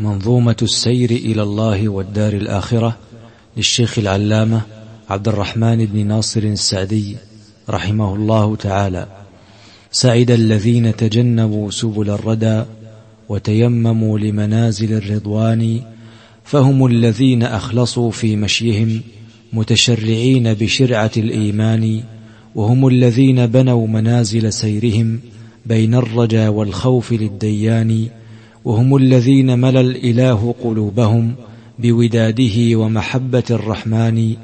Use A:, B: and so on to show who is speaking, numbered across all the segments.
A: منظومة السير إلى الله والدار الآخرة للشيخ العلامة عبد الرحمن بن ناصر السعدي رحمه الله تعالى. سعد الذين تجنبوا سبل الردى وتيمموا لمنازل الرضوان فهم الذين أخلصوا في مشيهم متشرعين بشرعة الإيمان وهم الذين بنوا منازل سيرهم بين الرجا والخوف للديان وهم الذين ملا الإله قلوبهم بوداده ومحبة الرحمن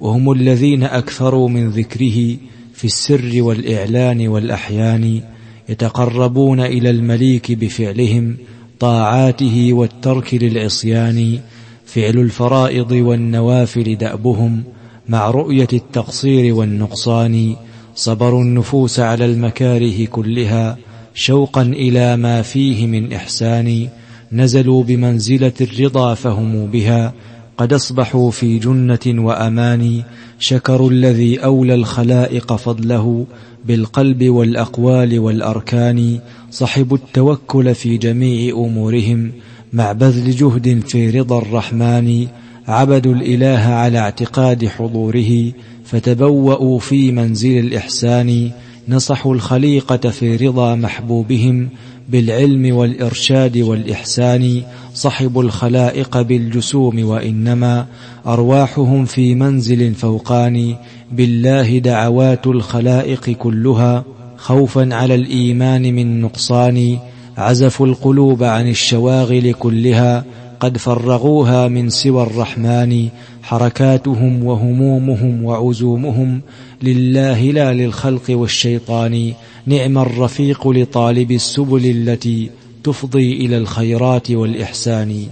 A: وهم الذين أكثروا من ذكره في السر والإعلان والأحيان يتقربون إلى المليك بفعلهم طاعاته والترك للعصيان فعل الفرائض والنوافل دأبهم مع رؤية التقصير والنقصان صبروا النفوس على المكاره كلها شوقا إلى ما فيه من إحسان نزلوا بمنزلة الرضا فهم بها قد أصبحوا في جنة وأمان شكروا الذي أولى الخلائق فضله بالقلب والأقوال والأركان صحبوا التوكل في جميع أمورهم مع بذل جهد في رضا الرحمن عبدوا الإله على اعتقاد حضوره فتبوأوا في منزل الإحسان نصحوا الخليقة في رضا محبوبهم بالعلم والإرشاد والإحسان صحبوا الخلائق بالجسوم وإنما أرواحهم في منزل فوقان. بالله دعوات الخلائق كلها خوفا على الإيمان من نقصان. عزفوا القلوب عن الشواغل كلها قد فرغوها من سوى الرحمن حركاتهم وهمومهم وعزومهم لله لا للخلق والشيطان نعم الرفيق لطالب السبل التي تفضي إلى الخيرات والإحسان